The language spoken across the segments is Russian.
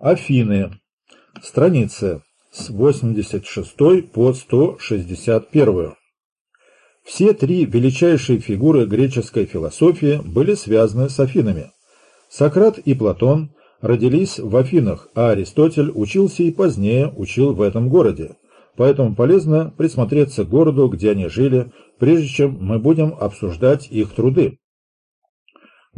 Афины. Страницы с 86 по 161. Все три величайшие фигуры греческой философии были связаны с Афинами. Сократ и Платон родились в Афинах, а Аристотель учился и позднее учил в этом городе. Поэтому полезно присмотреться к городу, где они жили, прежде чем мы будем обсуждать их труды.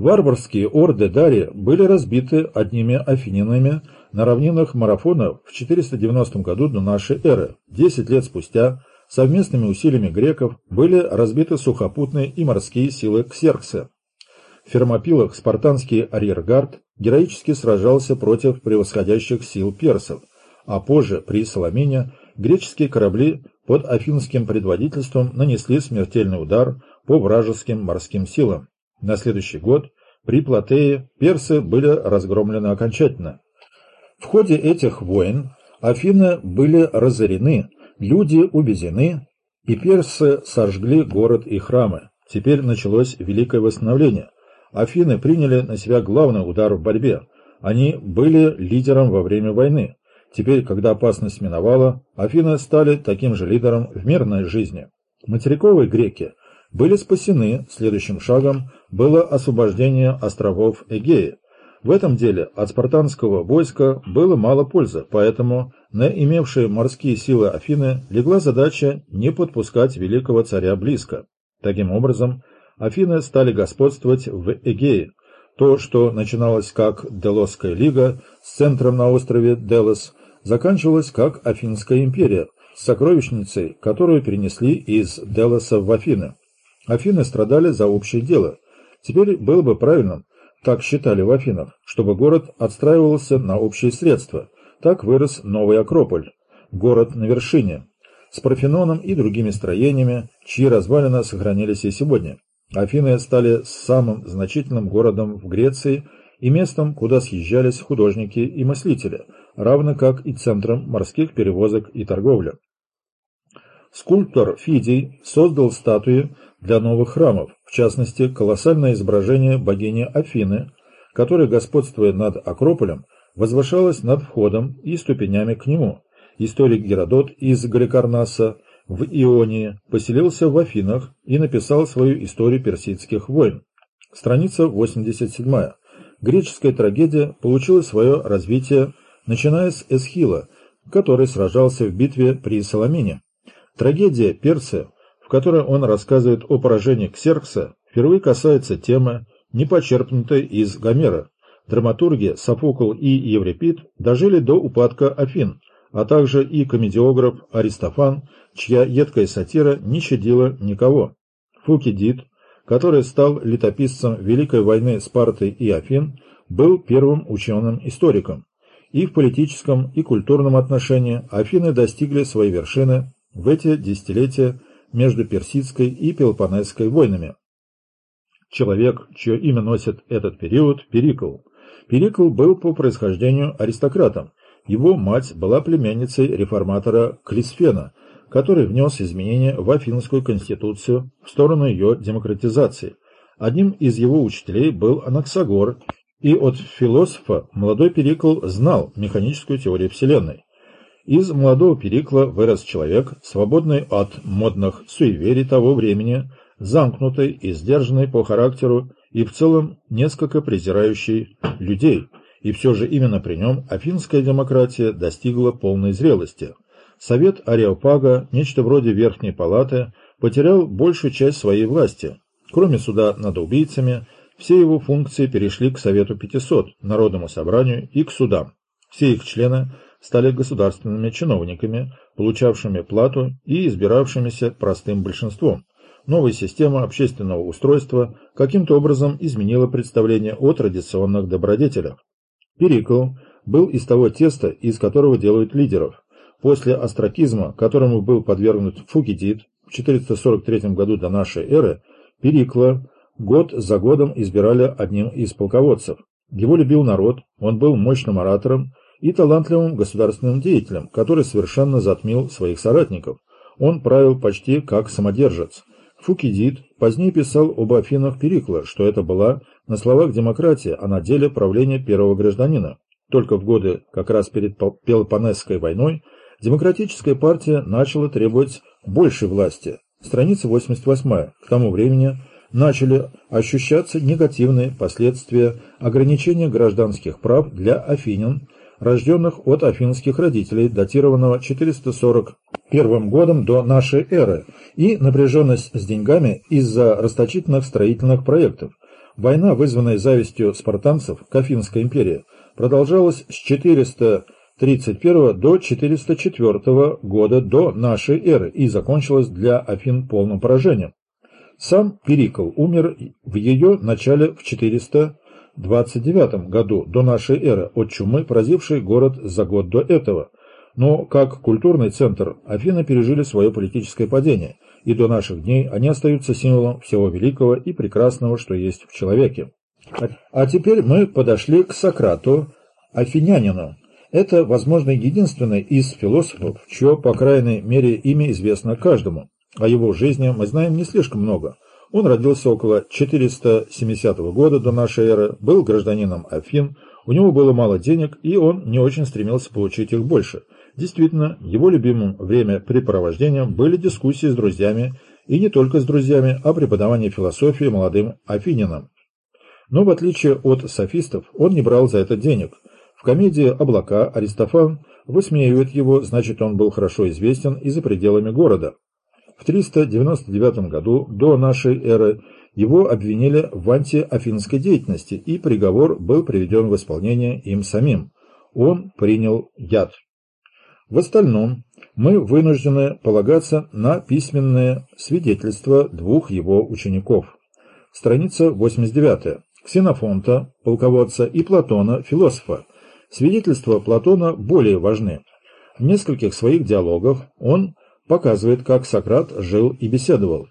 Варварские орды Дари были разбиты одними афининами на равнинах Марафона в 490 году до нашей эры. Десять лет спустя совместными усилиями греков были разбиты сухопутные и морские силы Ксеркса. В Фермопилах спартанский арьергард героически сражался против превосходящих сил персов, а позже при Соломине греческие корабли под афинским предводительством нанесли смертельный удар по вражеским морским силам. На следующий год при Платее персы были разгромлены окончательно. В ходе этих войн Афины были разорены, люди увезены, и персы сожгли город и храмы. Теперь началось великое восстановление. Афины приняли на себя главный удар в борьбе. Они были лидером во время войны. Теперь, когда опасность миновала, Афины стали таким же лидером в мирной жизни. Материковые греки были спасены, следующим шагом было освобождение островов Эгеи. В этом деле от спартанского войска было мало пользы, поэтому на имевшие морские силы Афины легла задача не подпускать великого царя близко. Таким образом, Афины стали господствовать в Эгее. То, что начиналось как Делосская лига с центром на острове Делос, заканчивалось как Афинская империя с сокровищницей, которую перенесли из Делоса в Афины. Афины страдали за общее дело. Теперь было бы правильным, так считали в Афинах, чтобы город отстраивался на общие средства. Так вырос новый Акрополь, город на вершине, с Парфеноном и другими строениями, чьи развалины сохранились и сегодня. Афины стали самым значительным городом в Греции и местом, куда съезжались художники и мыслители, равно как и центром морских перевозок и торговли. Скульптор Фидий создал статуи для новых храмов, в частности, колоссальное изображение богини Афины, которая, господствуя над Акрополем, возвышалась над входом и ступенями к нему. Историк Геродот из Галикарнаса в Ионии поселился в Афинах и написал свою историю персидских войн. Страница 87. Греческая трагедия получила свое развитие, начиная с Эсхила, который сражался в битве при Соломине. Трагедия Перция которой он рассказывает о поражении Ксеркса, впервые касается темы, не почерпнутой из Гомера. Драматурги Софокл и Еврипид дожили до упадка Афин, а также и комедиограф Аристофан, чья едкая сатира не щадила никого. Фукидид, который стал летописцем Великой войны Спарты и Афин, был первым ученым-историком. И в политическом и культурном отношении Афины достигли своей вершины в эти десятилетия между Персидской и Пелопонесской войнами. Человек, чье имя носит этот период, Перикл. Перикл был по происхождению аристократом. Его мать была племянницей реформатора Клисфена, который внес изменения в Афинскую конституцию в сторону ее демократизации. Одним из его учителей был Анаксагор, и от философа молодой Перикл знал механическую теорию Вселенной. Из молодого Перикла вырос человек, свободный от модных суеверий того времени, замкнутый и сдержанный по характеру и в целом несколько презирающий людей, и все же именно при нем афинская демократия достигла полной зрелости. Совет Ареопага, нечто вроде Верхней Палаты, потерял большую часть своей власти. Кроме суда над убийцами, все его функции перешли к Совету 500, Народному собранию и к судам. Все их члены стали государственными чиновниками, получавшими плату и избиравшимися простым большинством. Новая система общественного устройства каким-то образом изменила представление о традиционных добродетелях. Перикл был из того теста, из которого делают лидеров. После астракизма, которому был подвергнут Фукидид в 443 году до нашей эры, Перикла год за годом избирали одним из полководцев. Его любил народ, он был мощным оратором, и талантливым государственным деятелем, который совершенно затмил своих соратников. Он правил почти как самодержец. Фукидид позднее писал об Афинах Перикла, что это была на словах демократия, а на деле правление первого гражданина. Только в годы, как раз перед Пелопонесской войной, Демократическая партия начала требовать большей власти. Страница 88. К тому времени начали ощущаться негативные последствия ограничения гражданских прав для афинян, рожденных от афинских родителей, датированного 441 годом до нашей эры, и напряженность с деньгами из-за расточительных строительных проектов. Война, вызванная завистью спартанцев к Афинской империи, продолжалась с 431 до 404 года до нашей эры и закончилась для Афин полным поражением. Сам Перикл умер в ее начале в 429 году до нашей эры от чумы, поразившей город за год до этого. Но как культурный центр Афины пережили свое политическое падение, и до наших дней они остаются символом всего великого и прекрасного, что есть в человеке. А теперь мы подошли к Сократу, афинянину. Это, возможно, единственный из философов, чье, по крайней мере, имя известно каждому. О его жизни мы знаем не слишком много. Он родился около 470 года до нашей эры, был гражданином Афин, у него было мало денег, и он не очень стремился получить их больше. Действительно, его любимым времяпрепровождением были дискуссии с друзьями, и не только с друзьями, а преподавание философии молодым афининам. Но в отличие от софистов, он не брал за это денег. В комедии «Облака» Аристофан высмеивает его, значит он был хорошо известен и за пределами города. В 399 году до нашей эры его обвинили в антиафинской деятельности, и приговор был приведен в исполнение им самим. Он принял яд. В остальном мы вынуждены полагаться на письменные свидетельства двух его учеников. Страница 89. Ксенофонта, полководца, и Платона, философа. Свидетельства Платона более важны. В нескольких своих диалогах он показывает, как Сократ жил и беседовал.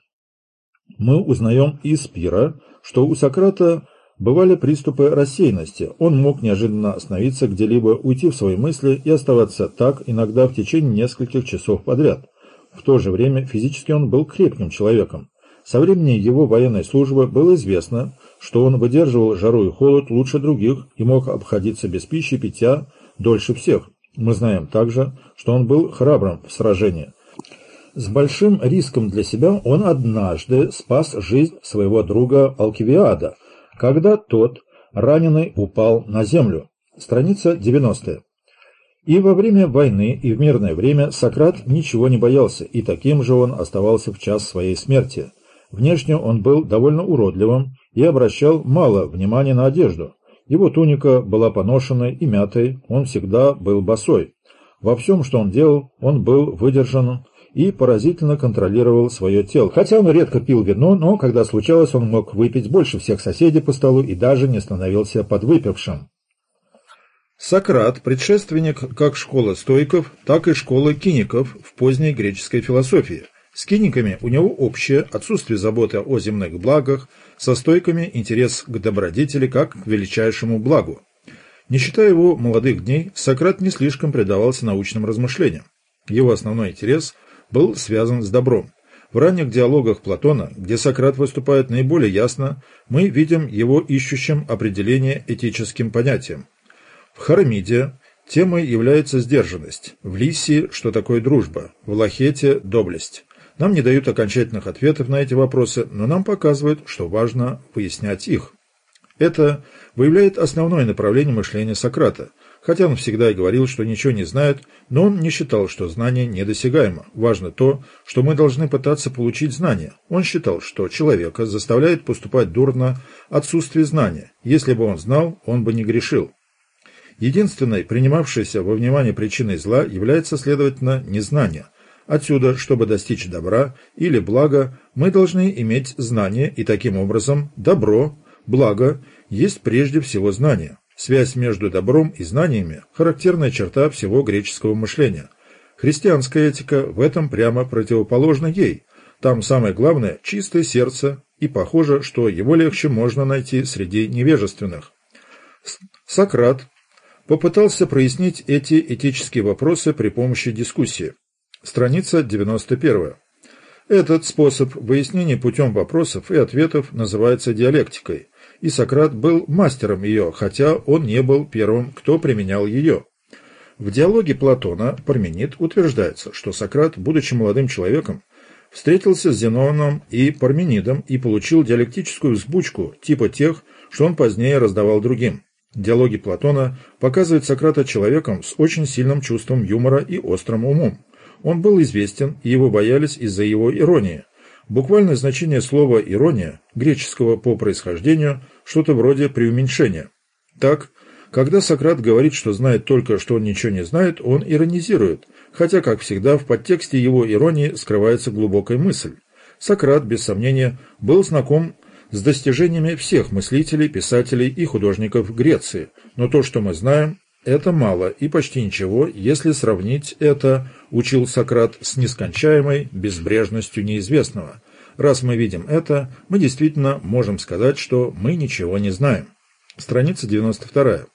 Мы узнаем из Пира, что у Сократа бывали приступы рассеянности, он мог неожиданно остановиться где-либо, уйти в свои мысли и оставаться так иногда в течение нескольких часов подряд. В то же время физически он был крепким человеком. Со времени его военной службы было известно, что он выдерживал жару и холод лучше других и мог обходиться без пищи и питья дольше всех. Мы знаем также, что он был храбрым в сражении. С большим риском для себя он однажды спас жизнь своего друга Алкивиада, когда тот, раненый, упал на землю. Страница 90. И во время войны, и в мирное время Сократ ничего не боялся, и таким же он оставался в час своей смерти. Внешне он был довольно уродливым и обращал мало внимания на одежду. Его туника была поношенной и мятой, он всегда был босой. Во всем, что он делал, он был выдержан и поразительно контролировал свое тело. Хотя он редко пил вино, но когда случалось, он мог выпить больше всех соседей по столу и даже не становился подвыпившим. Сократ – предшественник как школы стойков, так и школы киников в поздней греческой философии. С киниками у него общее отсутствие заботы о земных благах, со стойками интерес к добродетели как к величайшему благу. Не считая его молодых дней, Сократ не слишком предавался научным размышлениям. Его основной интерес был связан с добром. В ранних диалогах Платона, где Сократ выступает наиболее ясно, мы видим его ищущим определение этическим понятием. В Харамиде темой является сдержанность, в Лисии – что такое дружба, в Лахете – доблесть. Нам не дают окончательных ответов на эти вопросы, но нам показывают, что важно пояснять их. Это выявляет основное направление мышления Сократа – Хотя он всегда и говорил, что ничего не знает, но он не считал, что знание недосягаемо. Важно то, что мы должны пытаться получить знания. Он считал, что человека заставляет поступать дурно отсутствие знания. Если бы он знал, он бы не грешил. Единственной принимавшейся во внимание причиной зла является, следовательно, незнание. Отсюда, чтобы достичь добра или блага, мы должны иметь знание, и таким образом добро, благо, есть прежде всего знание. Связь между добром и знаниями – характерная черта всего греческого мышления. Христианская этика в этом прямо противоположна ей. Там самое главное – чистое сердце, и похоже, что его легче можно найти среди невежественных. Сократ попытался прояснить эти этические вопросы при помощи дискуссии. Страница 91. Этот способ выяснения путем вопросов и ответов называется диалектикой. И Сократ был мастером ее, хотя он не был первым, кто применял ее. В диалоге Платона Парменид утверждается, что Сократ, будучи молодым человеком, встретился с Зеноном и Парменидом и получил диалектическую взбучку типа тех, что он позднее раздавал другим. Диалоги Платона показывают Сократа человеком с очень сильным чувством юмора и острым умом. Он был известен, и его боялись из-за его иронии. Буквальное значение слова «ирония», греческого по происхождению, что-то вроде преуменьшения. Так, когда Сократ говорит, что знает только, что он ничего не знает, он иронизирует, хотя, как всегда, в подтексте его иронии скрывается глубокая мысль. Сократ, без сомнения, был знаком с достижениями всех мыслителей, писателей и художников Греции, но то, что мы знаем, это мало и почти ничего, если сравнить это, учил Сократ, с нескончаемой безбрежностью неизвестного. Раз мы видим это, мы действительно можем сказать, что мы ничего не знаем. Страница 92.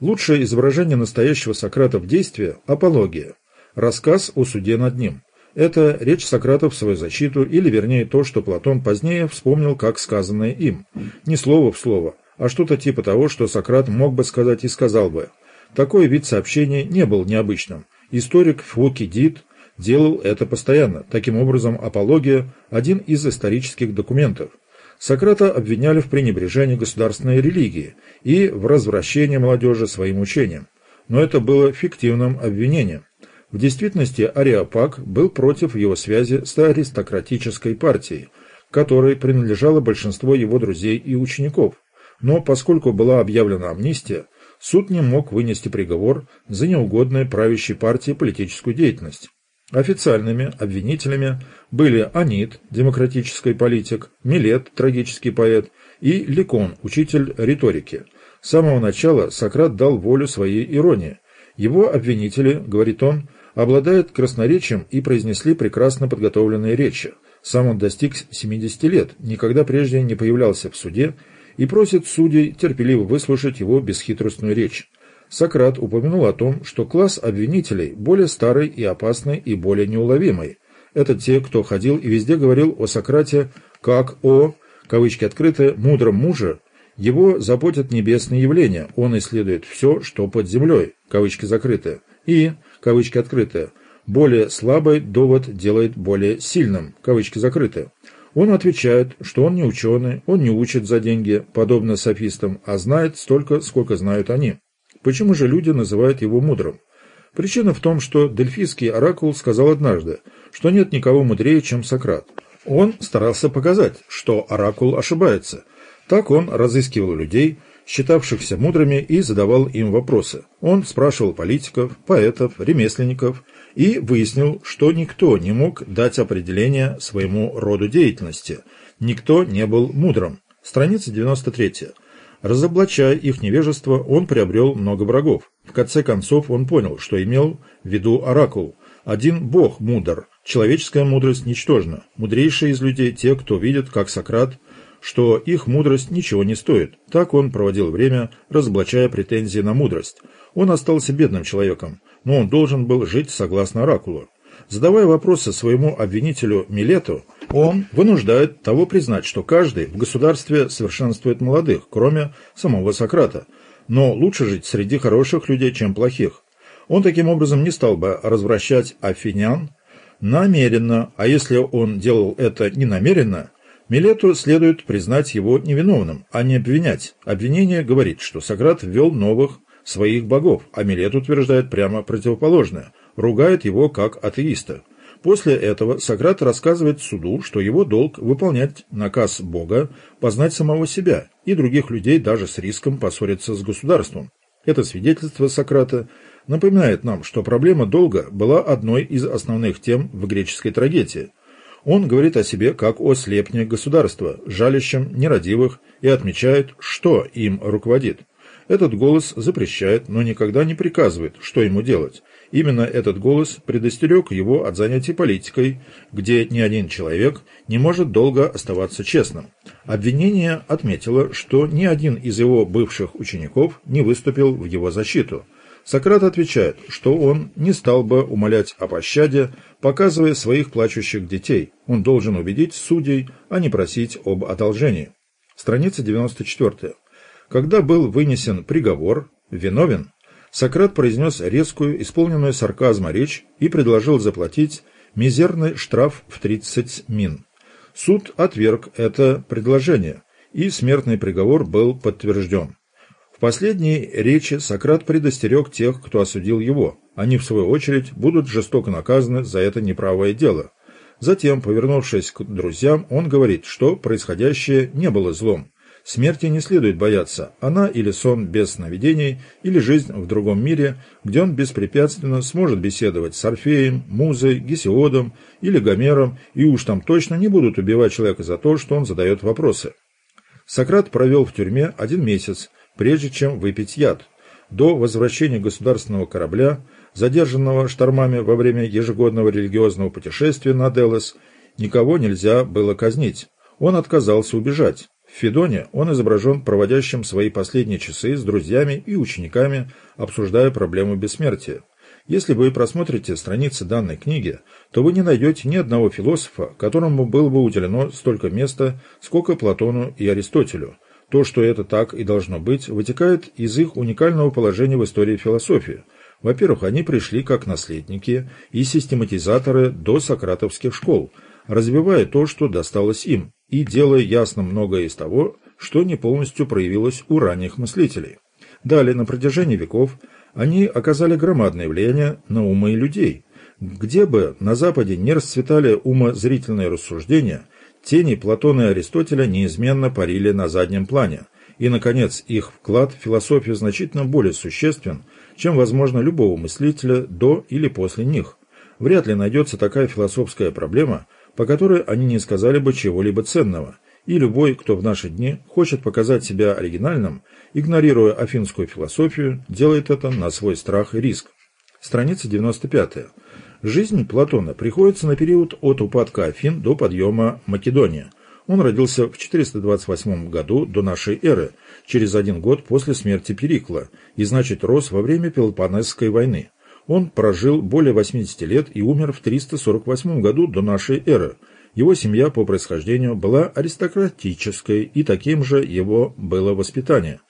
Лучшее изображение настоящего Сократа в действии – апология, рассказ о суде над ним. Это речь Сократа в свою защиту, или вернее то, что Платон позднее вспомнил как сказанное им. Не слово в слово, а что-то типа того, что Сократ мог бы сказать и сказал бы. Такой вид сообщения не был необычным. Историк Фукидид делал это постоянно. Таким образом, апология – один из исторических документов – Сократа обвиняли в пренебрежении государственной религии и в развращении молодежи своим учением. Но это было фиктивным обвинением. В действительности Ариапак был против его связи с аристократической партией, которой принадлежало большинство его друзей и учеников. Но поскольку была объявлена амнистия, суд не мог вынести приговор за неугодную правящей партии политическую деятельность. Официальными обвинителями были Анит, демократический политик, Милет, трагический поэт, и Ликон, учитель риторики. С самого начала Сократ дал волю своей иронии. Его обвинители, говорит он, обладают красноречием и произнесли прекрасно подготовленные речи. Сам он достиг 70 лет, никогда прежде не появлялся в суде и просит судей терпеливо выслушать его бесхитростную речь. Сократ упомянул о том, что класс обвинителей более старый и опасный и более неуловимый. Это те, кто ходил и везде говорил о Сократе как о, кавычки открыты, мудром муже. Его заботят небесные явления, он исследует все, что под землей, кавычки закрыты, и, кавычки открыты, более слабый довод делает более сильным, кавычки закрыты. Он отвечает, что он не ученый, он не учит за деньги, подобно софистам, а знает столько, сколько знают они. Почему же люди называют его мудрым? Причина в том, что дельфийский оракул сказал однажды, что нет никого мудрее, чем Сократ. Он старался показать, что оракул ошибается. Так он разыскивал людей, считавшихся мудрыми, и задавал им вопросы. Он спрашивал политиков, поэтов, ремесленников и выяснил, что никто не мог дать определение своему роду деятельности. Никто не был мудрым. Страница 93. Разоблачая их невежество, он приобрел много врагов. В конце концов он понял, что имел в виду оракул. Один бог мудр, человеческая мудрость ничтожна. Мудрейшие из людей те, кто видит, как Сократ, что их мудрость ничего не стоит. Так он проводил время, разоблачая претензии на мудрость. Он остался бедным человеком, но он должен был жить согласно оракулу. Задавая вопросы своему обвинителю Милету, он вынуждает того признать, что каждый в государстве совершенствует молодых, кроме самого Сократа. Но лучше жить среди хороших людей, чем плохих. Он таким образом не стал бы развращать афинян намеренно, а если он делал это не намеренно, Милету следует признать его невиновным, а не обвинять. Обвинение говорит, что Сократ ввел новых своих богов, а Милет утверждает прямо противоположное, ругает его как атеиста. После этого Сократ рассказывает суду, что его долг – выполнять наказ Бога, познать самого себя и других людей даже с риском поссориться с государством. Это свидетельство Сократа напоминает нам, что проблема долга была одной из основных тем в греческой трагедии. Он говорит о себе как о слепне государства, жалящем нерадивых, и отмечает, что им руководит. Этот голос запрещает, но никогда не приказывает, что ему делать. Именно этот голос предостерег его от занятий политикой, где ни один человек не может долго оставаться честным. Обвинение отметило, что ни один из его бывших учеников не выступил в его защиту. Сократ отвечает, что он не стал бы умолять о пощаде, показывая своих плачущих детей. Он должен убедить судей, а не просить об одолжении. Страница 94. Когда был вынесен приговор, виновен, Сократ произнес резкую, исполненную сарказма речь и предложил заплатить мизерный штраф в 30 мин. Суд отверг это предложение, и смертный приговор был подтвержден. В последней речи Сократ предостерег тех, кто осудил его. Они, в свою очередь, будут жестоко наказаны за это неправое дело. Затем, повернувшись к друзьям, он говорит, что происходящее не было злом. Смерти не следует бояться. Она или сон без сновидений, или жизнь в другом мире, где он беспрепятственно сможет беседовать с Орфеем, Музой, Гесиодом или Гомером, и уж там точно не будут убивать человека за то, что он задает вопросы. Сократ провел в тюрьме один месяц, прежде чем выпить яд. До возвращения государственного корабля, задержанного штормами во время ежегодного религиозного путешествия на Делос, никого нельзя было казнить. Он отказался убежать. Федоне он изображен проводящим свои последние часы с друзьями и учениками, обсуждая проблему бессмертия. Если вы просмотрите страницы данной книги, то вы не найдете ни одного философа, которому было бы уделено столько места, сколько Платону и Аристотелю. То, что это так и должно быть, вытекает из их уникального положения в истории философии. Во-первых, они пришли как наследники и систематизаторы до сократовских школ, развивая то, что досталось им, и делая ясно многое из того, что не полностью проявилось у ранних мыслителей. Далее, на протяжении веков, они оказали громадное влияние на умы людей. Где бы на Западе не расцветали умозрительные рассуждения, тени Платона и Аристотеля неизменно парили на заднем плане. И, наконец, их вклад в философию значительно более существен, чем, возможно, любого мыслителя до или после них. Вряд ли найдется такая философская проблема, по которой они не сказали бы чего-либо ценного – и любой, кто в наши дни хочет показать себя оригинальным, игнорируя афинскую философию, делает это на свой страх и риск. Страница 95. Жизнь Платона приходится на период от упадка Афин до подъема Македонии. Он родился в 428 году до нашей эры, через один год после смерти Перикла, и значит рос во время Пелопонесской войны. Он прожил более 80 лет и умер в 348 году до нашей эры – его семья по происхождению была аристократической, и таким же его было воспитание.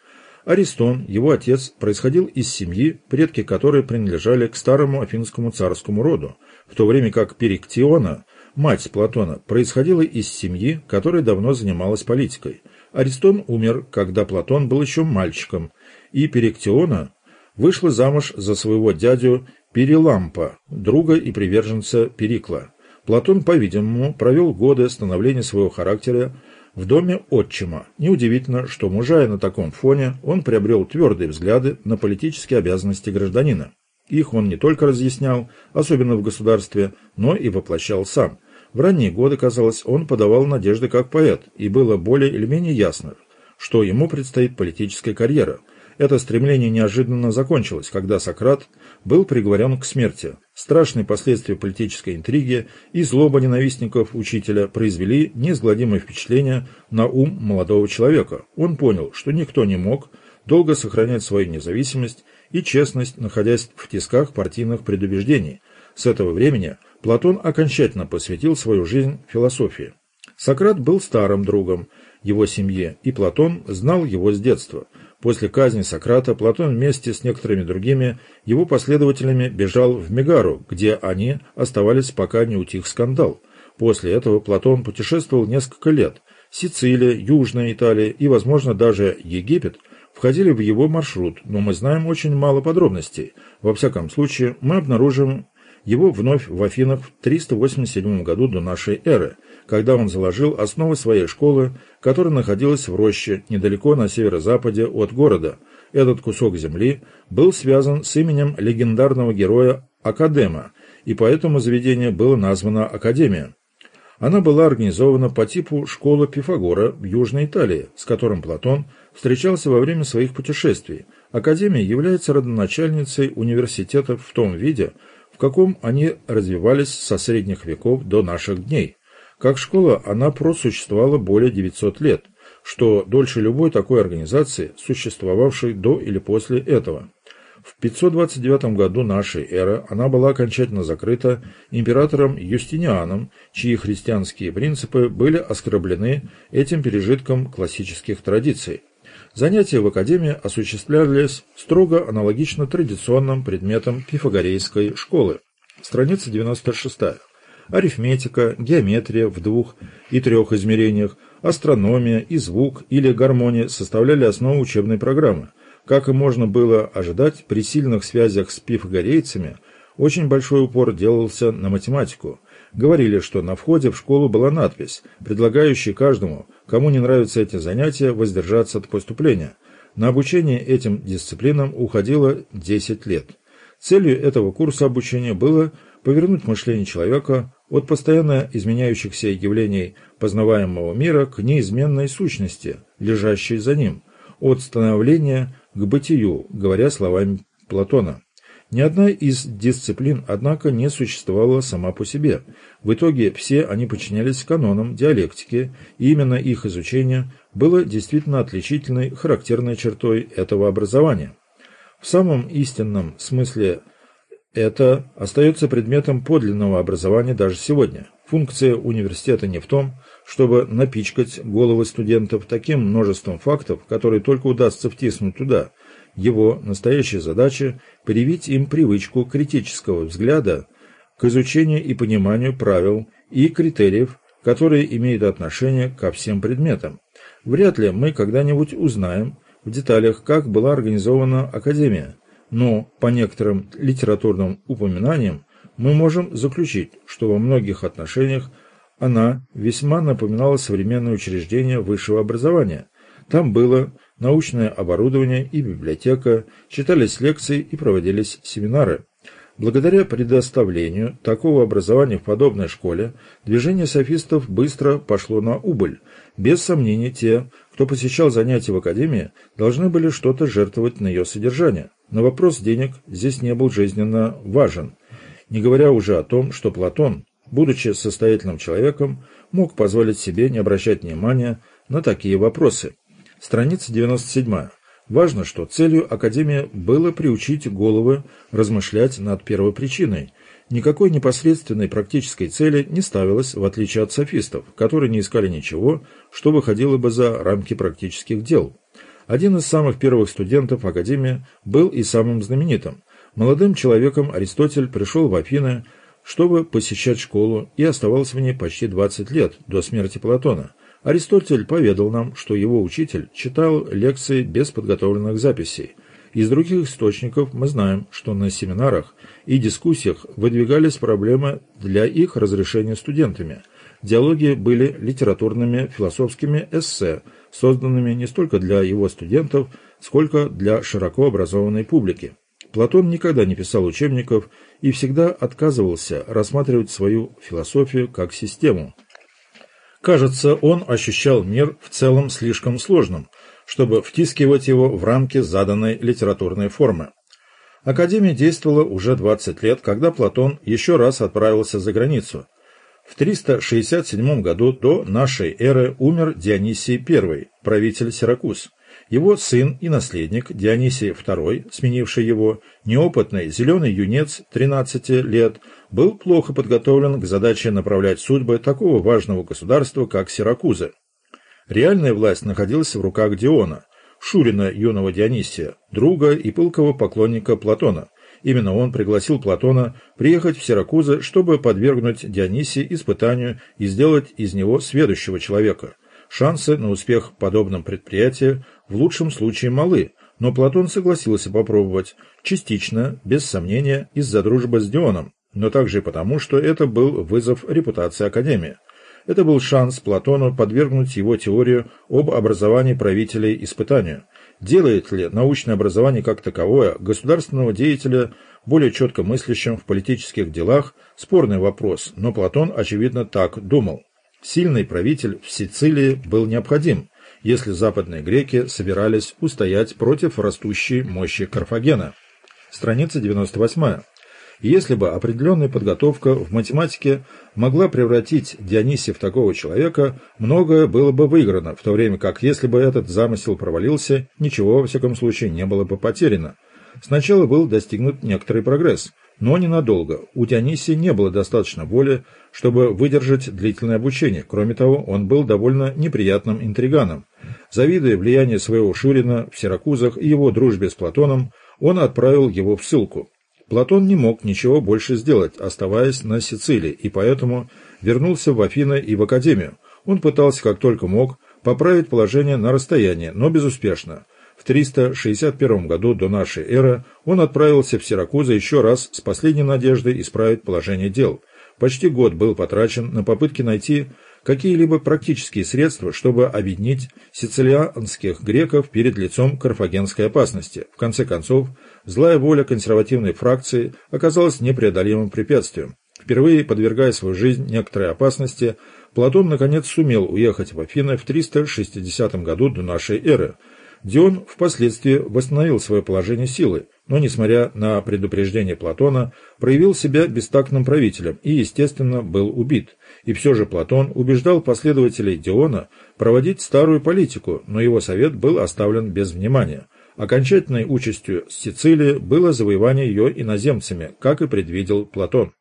Аристон, его отец, происходил из семьи, предки которой принадлежали к старому афинскому царскому роду, в то время как Периктиона, мать Платона, происходила из семьи, которая давно занималась политикой. Аристон умер, когда Платон был еще мальчиком, и Периктиона вышла замуж за своего дядю Перелампа, друга и приверженца Перикла. Платон, по-видимому, провел годы становления своего характера в доме отчима. Неудивительно, что, мужая на таком фоне, он приобрел твердые взгляды на политические обязанности гражданина. Их он не только разъяснял, особенно в государстве, но и воплощал сам. В ранние годы, казалось, он подавал надежды как поэт, и было более или менее ясно, что ему предстоит политическая карьера – это стремление неожиданно закончилось, когда Сократ был приговорен к смерти. Страшные последствия политической интриги и злоба ненавистников учителя произвели неизгладимое впечатление на ум молодого человека. Он понял, что никто не мог долго сохранять свою независимость и честность, находясь в тисках партийных предубеждений. С этого времени Платон окончательно посвятил свою жизнь философии. Сократ был старым другом его семье, и Платон знал его с детства – После казни Сократа Платон вместе с некоторыми другими его последователями бежал в Мегару, где они оставались, пока не утих скандал. После этого Платон путешествовал несколько лет. Сицилия, Южная Италия и, возможно, даже Египет входили в его маршрут, но мы знаем очень мало подробностей. Во всяком случае, мы обнаружим его вновь в Афинах в 387 году до нашей эры – когда он заложил основы своей школы, которая находилась в роще недалеко на северо-западе от города. Этот кусок земли был связан с именем легендарного героя Академа, и поэтому заведение было названо Академия. Она была организована по типу школы Пифагора в Южной Италии, с которым Платон встречался во время своих путешествий. Академия является родоначальницей университетов в том виде, в каком они развивались со средних веков до наших дней. Как школа она просуществовала более 900 лет, что дольше любой такой организации, существовавшей до или после этого. В 529 году нашей эры она была окончательно закрыта императором Юстинианом, чьи христианские принципы были оскорблены этим пережитком классических традиций. Занятия в академии осуществлялись строго аналогично традиционным предметам пифагорейской школы. Страница 96. Арифметика, геометрия в двух и трех измерениях, астрономия и звук или гармония составляли основу учебной программы. Как и можно было ожидать, при сильных связях с пифагорейцами очень большой упор делался на математику. Говорили, что на входе в школу была надпись, предлагающая каждому, кому не нравятся эти занятия, воздержаться от поступления. На обучение этим дисциплинам уходило 10 лет. Целью этого курса обучения было повернуть мышление человека от постоянно изменяющихся явлений познаваемого мира к неизменной сущности, лежащей за ним, от становления к бытию, говоря словами Платона. Ни одна из дисциплин, однако, не существовала сама по себе. В итоге все они подчинялись канонам диалектики, и именно их изучение было действительно отличительной, характерной чертой этого образования. В самом истинном смысле это остается предметом подлинного образования даже сегодня. Функция университета не в том, чтобы напичкать головы студентов таким множеством фактов, которые только удастся втиснуть туда. Его настоящая задача – привить им привычку критического взгляда к изучению и пониманию правил и критериев, которые имеют отношение ко всем предметам. Вряд ли мы когда-нибудь узнаем в деталях, как была организована Академия, но по некоторым литературным упоминаниям мы можем заключить, что во многих отношениях она весьма напоминала современное учреждение высшего образования. Там было научное оборудование и библиотека, читались лекции и проводились семинары. Благодаря предоставлению такого образования в подобной школе, движение софистов быстро пошло на убыль. Без сомнения, те, кто посещал занятия в академии, должны были что-то жертвовать на ее содержание. Но вопрос денег здесь не был жизненно важен, не говоря уже о том, что Платон, будучи состоятельным человеком, мог позволить себе не обращать внимания на такие вопросы. Страница 97. Важно, что целью Академии было приучить головы размышлять над первопричиной. Никакой непосредственной практической цели не ставилось, в отличие от софистов, которые не искали ничего, что выходило бы за рамки практических дел. Один из самых первых студентов Академии был и самым знаменитым. Молодым человеком Аристотель пришел в Афины, чтобы посещать школу, и оставался в ней почти 20 лет, до смерти Платона. Аристотель поведал нам, что его учитель читал лекции без подготовленных записей. Из других источников мы знаем, что на семинарах и дискуссиях выдвигались проблемы для их разрешения студентами. Диалоги были литературными философскими эссе, созданными не столько для его студентов, сколько для широко образованной публики. Платон никогда не писал учебников и всегда отказывался рассматривать свою философию как систему – Кажется, он ощущал мир в целом слишком сложным, чтобы втискивать его в рамки заданной литературной формы. Академия действовала уже 20 лет, когда Платон еще раз отправился за границу. В 367 году до нашей эры умер Дионисий I, правитель Сиракуз. Его сын и наследник Дионисий II, сменивший его, неопытный зеленый юнец 13 лет, был плохо подготовлен к задаче направлять судьбы такого важного государства, как Сиракузы. Реальная власть находилась в руках Диона, Шурина юного Дионисия, друга и пылкого поклонника Платона. Именно он пригласил Платона приехать в Сиракузы, чтобы подвергнуть Дионисия испытанию и сделать из него сведущего человека. Шансы на успех в подобном предприятии в лучшем случае малы, но Платон согласился попробовать, частично, без сомнения, из-за дружбы с Дионом, но также и потому, что это был вызов репутации Академии. Это был шанс Платону подвергнуть его теорию об образовании правителей испытанию. Делает ли научное образование как таковое государственного деятеля более четко мыслящим в политических делах – спорный вопрос, но Платон, очевидно, так думал. Сильный правитель в Сицилии был необходим, если западные греки собирались устоять против растущей мощи Карфагена. Страница 98. Если бы определенная подготовка в математике могла превратить Дионисия в такого человека, многое было бы выиграно, в то время как если бы этот замысел провалился, ничего, во всяком случае, не было бы потеряно. Сначала был достигнут некоторый прогресс, но ненадолго. У Дионисия не было достаточно воли, чтобы выдержать длительное обучение. Кроме того, он был довольно неприятным интриганом. Завидуя влиянию своего Шурина в Сиракузах и его дружбе с Платоном, он отправил его в ссылку. Платон не мог ничего больше сделать, оставаясь на Сицилии, и поэтому вернулся в Афины и в Академию. Он пытался как только мог поправить положение на расстоянии, но безуспешно. В 361 году до нашей эры он отправился в Сиракузы еще раз с последней надеждой исправить положение дел. Почти год был потрачен на попытки найти какие-либо практические средства, чтобы объединить сицилианских греков перед лицом карфагенской опасности. В конце концов, злая воля консервативной фракции оказалась непреодолимым препятствием. Впервые подвергая свою жизнь некоторой опасности, Платон наконец сумел уехать в Афины в 360 году до нашей эры. Дион впоследствии восстановил свое положение силы, но, несмотря на предупреждение Платона, проявил себя бестактным правителем и, естественно, был убит. И все же Платон убеждал последователей Диона проводить старую политику, но его совет был оставлен без внимания. Окончательной участью Сицилии было завоевание ее иноземцами, как и предвидел Платон.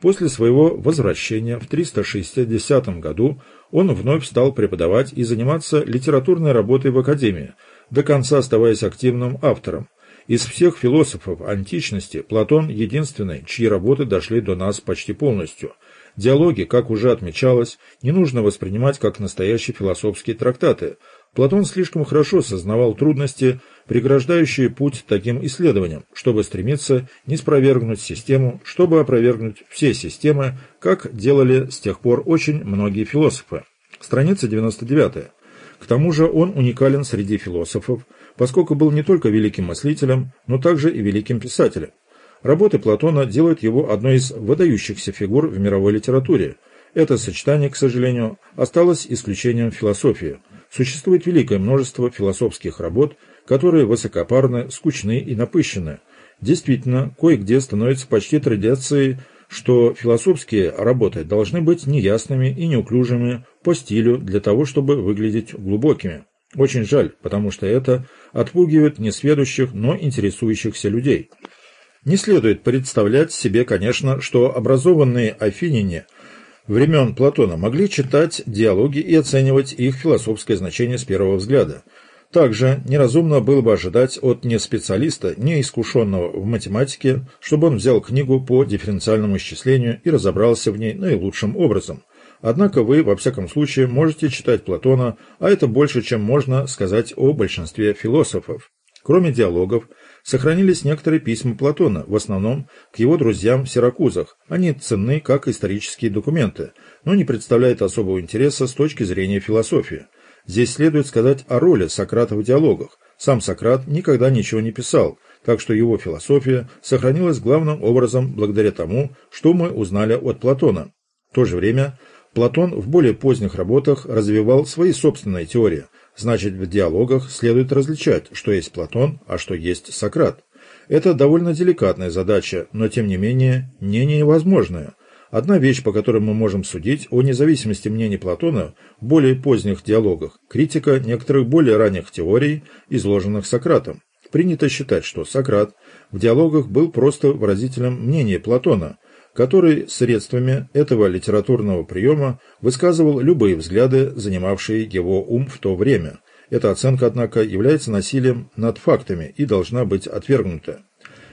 После своего возвращения в 360 году он вновь стал преподавать и заниматься литературной работой в Академии, до конца оставаясь активным автором. Из всех философов античности Платон единственный, чьи работы дошли до нас почти полностью. Диалоги, как уже отмечалось, не нужно воспринимать как настоящие философские трактаты. Платон слишком хорошо сознавал трудности, преграждающие путь таким исследованиям, чтобы стремиться не спровергнуть систему, чтобы опровергнуть все системы, как делали с тех пор очень многие философы. Страница 99. К тому же он уникален среди философов, поскольку был не только великим мыслителем, но также и великим писателем. Работы Платона делают его одной из выдающихся фигур в мировой литературе. Это сочетание, к сожалению, осталось исключением философии. Существует великое множество философских работ, которые высокопарны, скучны и напыщены. Действительно, кое-где становится почти традицией, что философские работы должны быть неясными и неуклюжими по стилю для того, чтобы выглядеть глубокими. Очень жаль, потому что это отпугивает несведущих, но интересующихся людей. Не следует представлять себе, конечно, что образованные афиняне времен Платона могли читать диалоги и оценивать их философское значение с первого взгляда. Также неразумно было бы ожидать от неспециалиста, неискушенного в математике, чтобы он взял книгу по дифференциальному исчислению и разобрался в ней наилучшим образом – Однако вы, во всяком случае, можете читать Платона, а это больше, чем можно сказать о большинстве философов. Кроме диалогов, сохранились некоторые письма Платона, в основном к его друзьям в Сиракузах. Они ценны как исторические документы, но не представляют особого интереса с точки зрения философии. Здесь следует сказать о роли Сократа в диалогах. Сам Сократ никогда ничего не писал, так что его философия сохранилась главным образом благодаря тому, что мы узнали от Платона. В то же время Платон в более поздних работах развивал свои собственные теории, значит в диалогах следует различать, что есть Платон, а что есть Сократ. Это довольно деликатная задача, но тем не менее не невозможная. Одна вещь, по которой мы можем судить о независимости мнений Платона в более поздних диалогах – критика некоторых более ранних теорий, изложенных Сократом. Принято считать, что Сократ в диалогах был просто выразителем мнения Платона, который средствами этого литературного приема высказывал любые взгляды, занимавшие его ум в то время. Эта оценка, однако, является насилием над фактами и должна быть отвергнута.